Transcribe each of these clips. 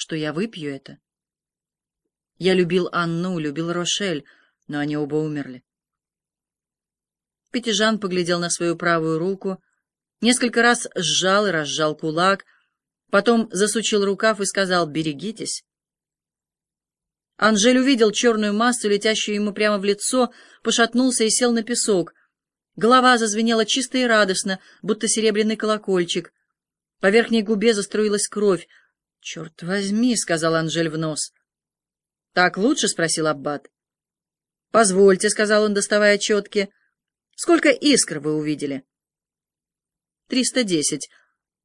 что я выпью это. Я любил Анну, любил Рошель, но они оба умерли. Пятижан поглядел на свою правую руку, несколько раз сжал и разжал кулак, потом засучил рукав и сказал «берегитесь». Анжель увидел черную массу, летящую ему прямо в лицо, пошатнулся и сел на песок. Голова зазвенела чисто и радостно, будто серебряный колокольчик. По верхней губе заструилась кровь. — Черт возьми, — сказал Анжель в нос. — Так лучше? — спросил Аббат. — Позвольте, — сказал он, доставая четки. — Сколько искр вы увидели? — Триста десять.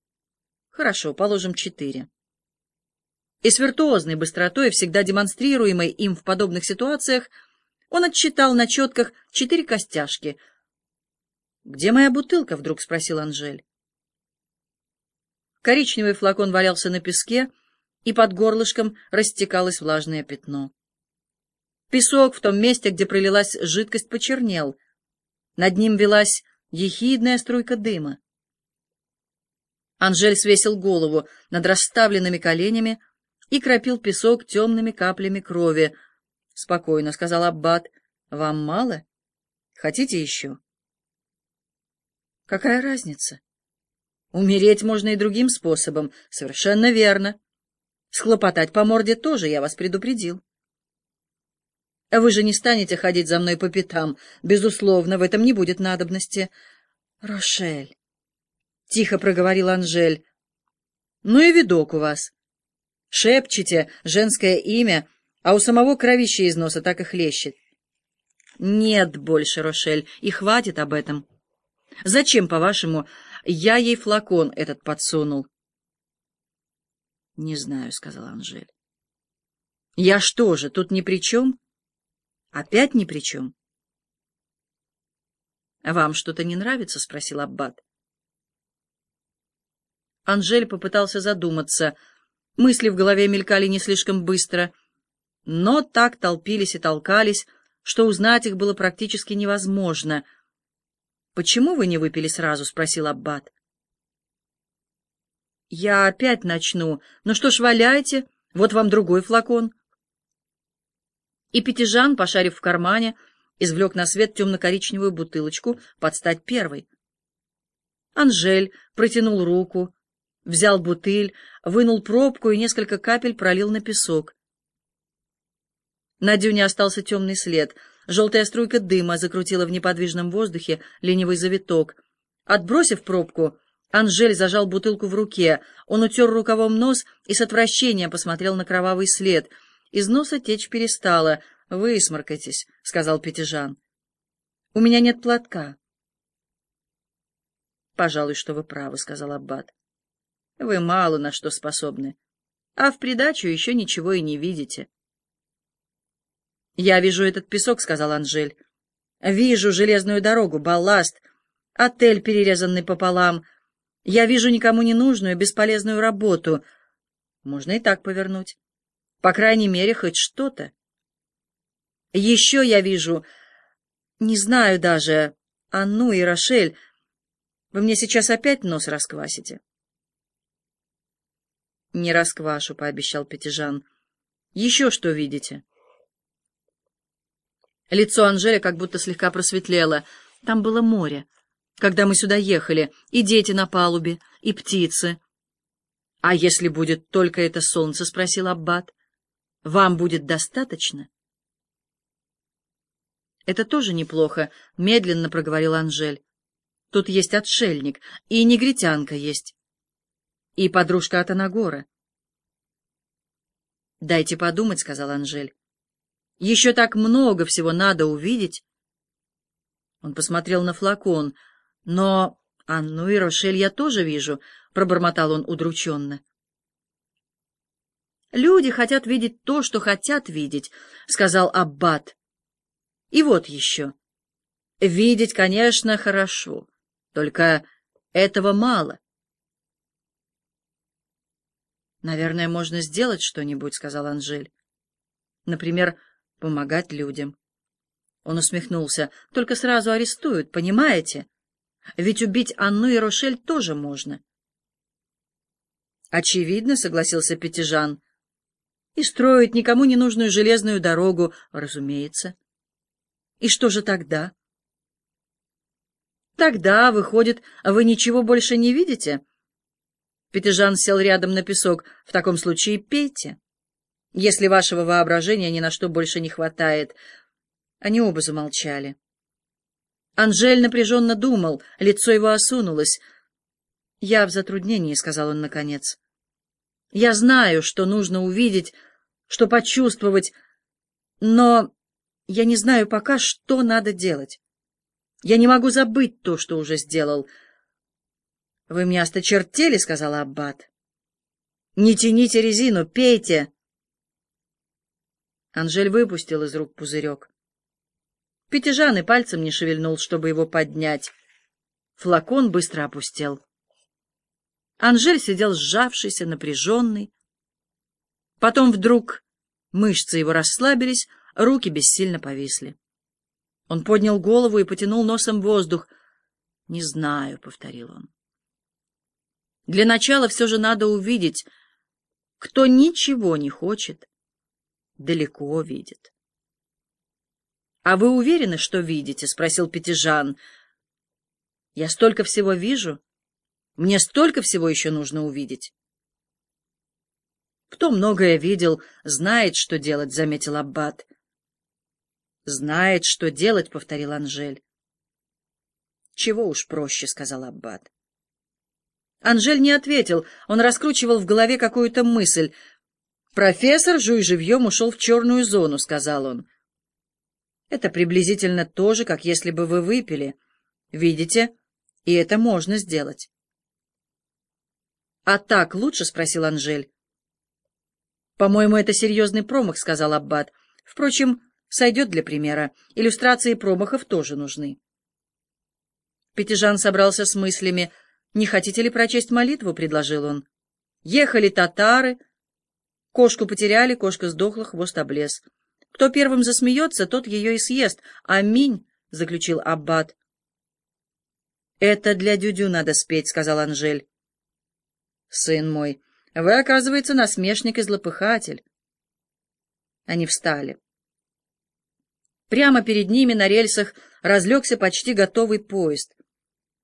— Хорошо, положим четыре и с виртуозной быстротой, всегда демонстрируемой им в подобных ситуациях, он отчитал на четках четыре костяшки. «Где моя бутылка?» — вдруг спросил Анжель. Коричневый флакон валялся на песке, и под горлышком растекалось влажное пятно. Песок в том месте, где пролилась жидкость, почернел. Над ним велась ехидная струйка дыма. Анжель свесил голову над расставленными коленями, и кропил песок темными каплями крови. — Спокойно, — сказал Аббат. — Вам мало? Хотите еще? — Какая разница? Умереть можно и другим способом. Совершенно верно. Схлопотать по морде тоже, я вас предупредил. Вы же не станете ходить за мной по пятам. Безусловно, в этом не будет надобности. Рошель, — тихо проговорил Анжель, — ну и видок у вас. Шепчете женское имя, а у самого кровище из носа так и хлещет. Нет больше, Рошель, и хватит об этом. Зачем, по-вашему, я ей флакон этот подсунул? Не знаю, — сказал Анжель. Я что же, тут ни при чем? Опять ни при чем? Вам что-то не нравится? — спросил Аббат. Анжель попытался задуматься — Мысли в голове мелькали не слишком быстро, но так толпились и толкались, что узнать их было практически невозможно. «Почему вы не выпили сразу?» — спросил Аббат. «Я опять начну. Ну что ж, валяйте, вот вам другой флакон». И Пятижан, пошарив в кармане, извлек на свет темно-коричневую бутылочку под стать первой. Анжель протянул руку, взял бутыль, вынул пробку и несколько капель пролил на песок. На дюне остался темный след. Желтая струйка дыма закрутила в неподвижном воздухе ленивый завиток. Отбросив пробку, Анжель зажал бутылку в руке. Он утер рукавом нос и с отвращением посмотрел на кровавый след. Из носа течь перестала. «Высморкайтесь», — сказал Пятижан. «У меня нет платка». «Пожалуй, что вы правы», — сказал Аббат. Вы мало на что способны, а в придачу еще ничего и не видите. «Я вижу этот песок», — сказал Анжель. «Вижу железную дорогу, балласт, отель, перерезанный пополам. Я вижу никому не нужную, бесполезную работу. Можно и так повернуть. По крайней мере, хоть что-то. Еще я вижу... Не знаю даже... Анну и Рошель, вы мне сейчас опять нос расквасите». «Не расквашу», — пообещал Пятижан. «Еще что видите?» Лицо Анжели как будто слегка просветлело. Там было море, когда мы сюда ехали, и дети на палубе, и птицы. «А если будет только это солнце?» — спросил Аббат. «Вам будет достаточно?» «Это тоже неплохо», — медленно проговорил Анжель. «Тут есть отшельник, и негритянка есть и подружка от Анагора. «Дайте подумать», — сказал Анжель. «Еще так много всего надо увидеть». Он посмотрел на флакон. «Но Анну и Рошель я тоже вижу», — пробормотал он удрученно. «Люди хотят видеть то, что хотят видеть», — сказал Аббат. «И вот еще. Видеть, конечно, хорошо, только этого мало. «Наверное, можно сделать что-нибудь», — сказал Анжель. «Например, помогать людям». Он усмехнулся. «Только сразу арестуют, понимаете? Ведь убить Анну и Рошель тоже можно». «Очевидно», — согласился Пятижан. И строить никому не нужную железную дорогу, разумеется. И что же тогда? Тогда, выходит, вы ничего больше не видите? Пятижан сел рядом на песок. В таком случае пейте. Если вашего воображения ни на что больше не хватает. Они оба замолчали. Анжель напряженно думал, лицо его осунулось. «Я в затруднении», — сказал он наконец. «Я знаю, что нужно увидеть, что почувствовать, но я не знаю пока, что надо делать. Я не могу забыть то, что уже сделал». «Вы мне осточертели», — сказал Аббат. «Не тяните резину, пейте!» Анжель выпустил из рук пузырек. Пятижан и пальцем не шевельнул, чтобы его поднять. Флакон быстро опустел. Анжель сидел сжавшийся, напряженный. Потом вдруг мышцы его расслабились, руки бессильно повисли. Он поднял голову и потянул носом воздух. «Не знаю», — повторил он. «Для начала все же надо увидеть, кто ничего не хочет, далеко видит». «А вы уверены, что видите?» — спросил Пятижан. «Я столько всего вижу. Мне столько всего еще нужно увидеть». «Кто многое видел, знает, что делать», — заметил Аббат. «Знает, что делать», — повторил Анжель. «Чего уж проще», — сказал Аббат. Анжель не ответил, он раскручивал в голове какую-то мысль. «Профессор, жуй живьем, ушел в черную зону», — сказал он. Это приблизительно то же, как если бы вы выпили. Видите? И это можно сделать. — А так лучше? — спросил Анжель. — По-моему, это серьезный промах, — сказал Аббат. Впрочем, сойдет для примера. Иллюстрации промахов тоже нужны. Пятижан собрался с мыслями. «Не хотите ли прочесть молитву?» — предложил он. «Ехали татары. Кошку потеряли, кошка сдохла, хвост облез. Кто первым засмеется, тот ее и съест. Аминь, — заключил Аббат. Это для Дюдю надо спеть, — сказал Анжель. Сын мой, вы, оказывается, насмешник и злопыхатель. Они встали. Прямо перед ними на рельсах разлегся почти готовый поезд.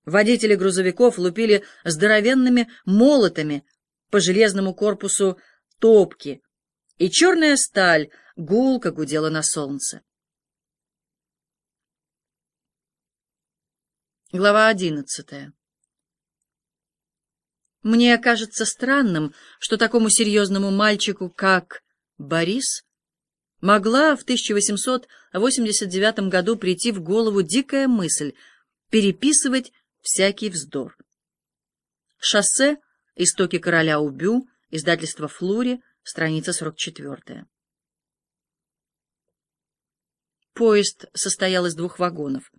Водители грузовиков лупили здоровенными молотами по железному корпусу топки, и черная сталь гулко гудела на солнце. Глава одиннадцатая. Мне кажется странным, что такому серьезному мальчику, как Борис, могла в 1889 году прийти в голову дикая мысль переписывать всякий вздор. Шоссе «Истоки короля Убю», издательство «Флури», страница 44. Поезд состоял из двух вагонов.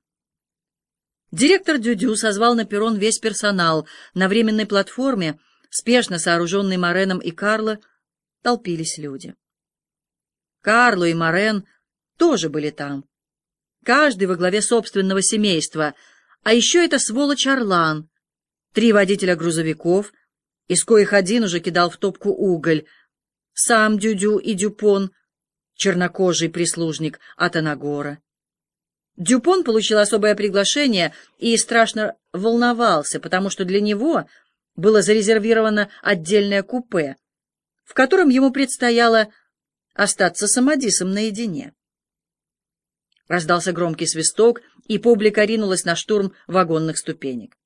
Директор Дюдю созвал на перрон весь персонал. На временной платформе, спешно сооруженной Мореном и Карло, толпились люди. Карло и Морен тоже были там. Каждый во главе собственного семейства. А еще это сволочь Орлан. Три водителя грузовиков, из коих один уже кидал в топку уголь. Сам Дюдю и Дюпон — чернокожий прислужник Атанагора. Дюпон получил особое приглашение и страшно волновался, потому что для него было зарезервировано отдельное купе, в котором ему предстояло остаться с Амадисом наедине. Раздался громкий свисток, и публика ринулась на штурм вагонных ступенек.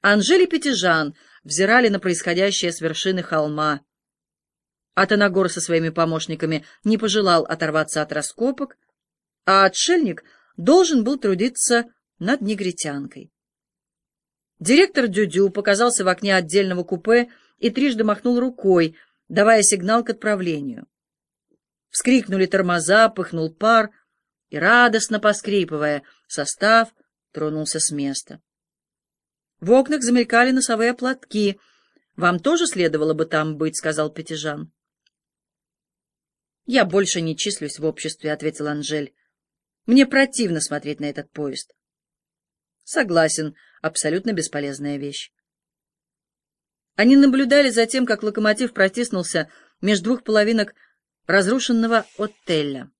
Анжели Пятижан взирали на происходящее с вершины холма. Атанагор со своими помощниками не пожелал оторваться от раскопок, а отшельник должен был трудиться над негритянкой. Директор Дюдю показался в окне отдельного купе и трижды махнул рукой, давая сигнал к отправлению. Вскрикнули тормоза, пыхнул пар, и, радостно поскрипывая, состав тронулся с места. В окнах замелькали носовые платки. «Вам тоже следовало бы там быть», — сказал Пятижан. «Я больше не числюсь в обществе», — ответил Анжель. «Мне противно смотреть на этот поезд». «Согласен, абсолютно бесполезная вещь». Они наблюдали за тем, как локомотив протиснулся между двух половинок разрушенного отеля.